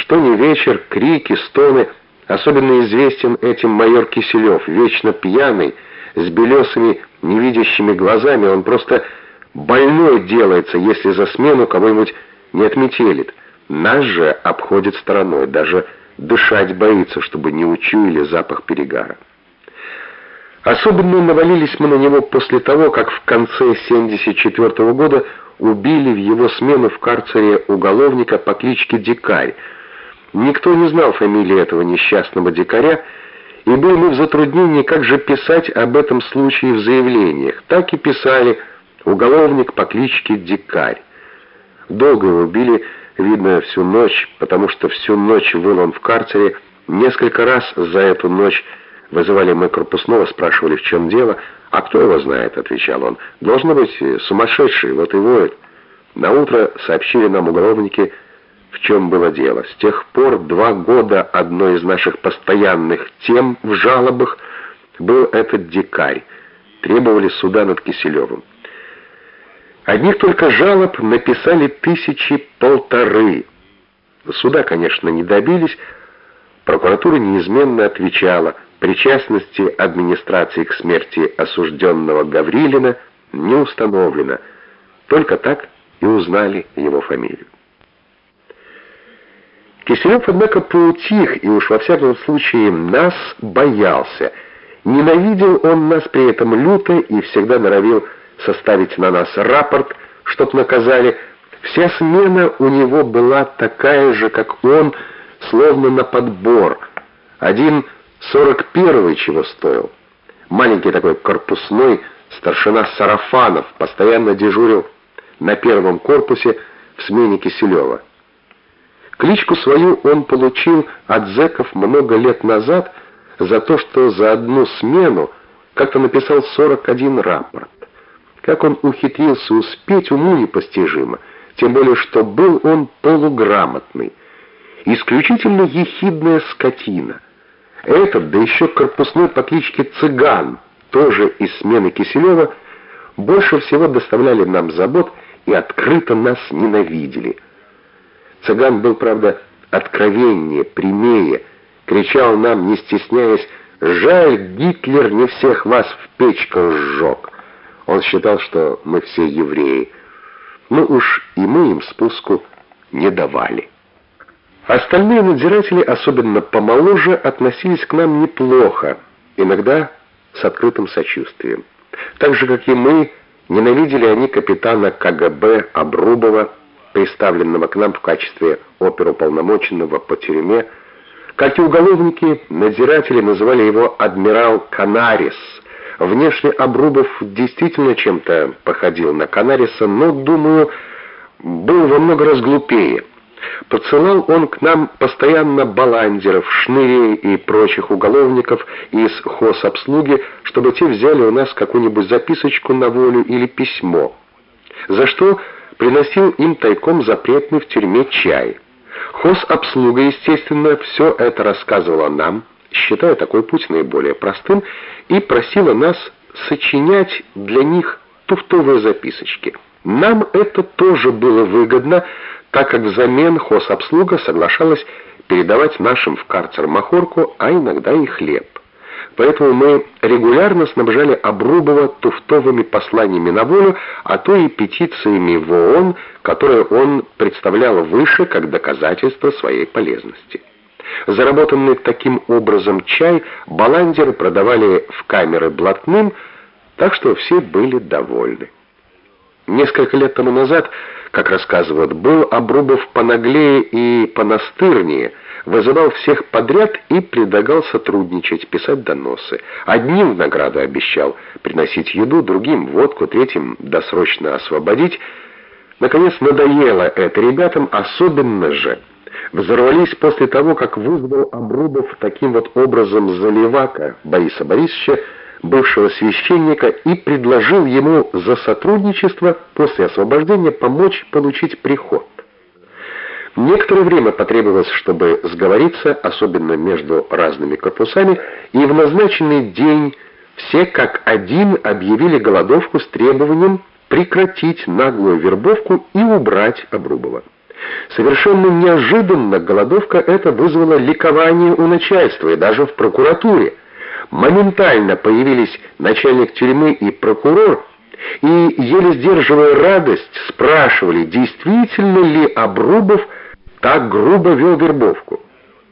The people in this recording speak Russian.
Что не вечер, крики, стоны. Особенно известен этим майор Киселев, вечно пьяный, с белесыми невидящими глазами. Он просто больной делается, если за смену кого-нибудь не отметелит. Нас же обходит стороной, даже дышать боится, чтобы не учуяли запах перегара. Особенно навалились мы на него после того, как в конце 74 -го года убили в его смену в карцере уголовника по кличке Дикарь. Никто не знал фамилии этого несчастного дикаря, и были в затруднении, как же писать об этом случае в заявлениях. Так и писали «Уголовник по кличке Дикарь». Долго его убили, видно, всю ночь, потому что всю ночь выл он в карцере. Несколько раз за эту ночь вызывали мы корпусного, спрашивали, в чем дело. «А кто его знает?» — отвечал он. «Должно быть сумасшедший, вот и воет». На утро сообщили нам уголовники, в чем было дело. С тех пор два года одной из наших постоянных тем в жалобах был этот дикарь. Требовали суда над Киселевым. Одних только жалоб написали тысячи полторы. Суда, конечно, не добились. Прокуратура неизменно отвечала, причастности администрации к смерти осужденного Гаврилина не установлено. Только так и узнали его фамилию. Киселев, однако, поутих и уж во всяком случае нас боялся. Ненавидел он нас при этом люто и всегда норовил составить на нас рапорт, чтоб наказали. Вся смена у него была такая же, как он, словно на подбор. Один сорок первый чего стоил. Маленький такой корпусной старшина Сарафанов постоянно дежурил на первом корпусе в смене Киселева. Кличку свою он получил от зэков много лет назад за то, что за одну смену как-то написал 41 рапорт. Как он ухитрился успеть, уму непостижимо, тем более, что был он полуграмотный. Исключительно ехидная скотина. Этот, да еще корпусной по кличке Цыган, тоже из смены Киселева, больше всего доставляли нам забот и открыто нас ненавидели. Цыган был, правда, откровеннее, прямее, кричал нам, не стесняясь, «Жаль, Гитлер не всех вас в печку сжег». Он считал, что мы все евреи. Ну уж и мы им спуску не давали. Остальные надзиратели, особенно помоложе, относились к нам неплохо, иногда с открытым сочувствием. Так же, как и мы, ненавидели они капитана КГБ Обрубова, представленного к нам в качестве оперуполномоченного по тюрьме. Как и уголовники, надзиратели называли его адмирал Канарис – Внешне Обрубов действительно чем-то походил на Канариса, но, думаю, был во много раз глупее. Подсылал он к нам постоянно баландеров, шнырей и прочих уголовников из хозобслуги, чтобы те взяли у нас какую-нибудь записочку на волю или письмо, за что приносил им тайком запретный в тюрьме чай. Хозобслуга, естественно, все это рассказывала нам, считая такой путь наиболее простым, и просила нас сочинять для них туфтовые записочки. Нам это тоже было выгодно, так как взамен хозобслуга соглашалась передавать нашим в карцер махорку, а иногда и хлеб. Поэтому мы регулярно снабжали Обрубова туфтовыми посланиями на волю, а то и петициями в ООН, которые он представлял выше как доказательство своей полезности. Заработанный таким образом чай баландеры продавали в камеры блатным, так что все были довольны. Несколько лет тому назад, как рассказывают, был Обрубов понаглее и понастырнее, вызывал всех подряд и предлагал сотрудничать, писать доносы. Одним в награду обещал приносить еду, другим водку, третьим досрочно освободить. Наконец надоело это ребятам, особенно же взорвались после того, как вызвал Обрубов таким вот образом Заливака Бориса Борисовича, бывшего священника, и предложил ему за сотрудничество после освобождения помочь получить приход. Некоторое время потребовалось, чтобы сговориться, особенно между разными корпусами, и в назначенный день все как один объявили голодовку с требованием прекратить наглую вербовку и убрать Обрубова. Совершенно неожиданно голодовка эта вызвала ликование у начальства и даже в прокуратуре. Моментально появились начальник тюрьмы и прокурор, и, еле сдерживая радость, спрашивали, действительно ли Обрубов так грубо вел вербовку.